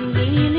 Hindi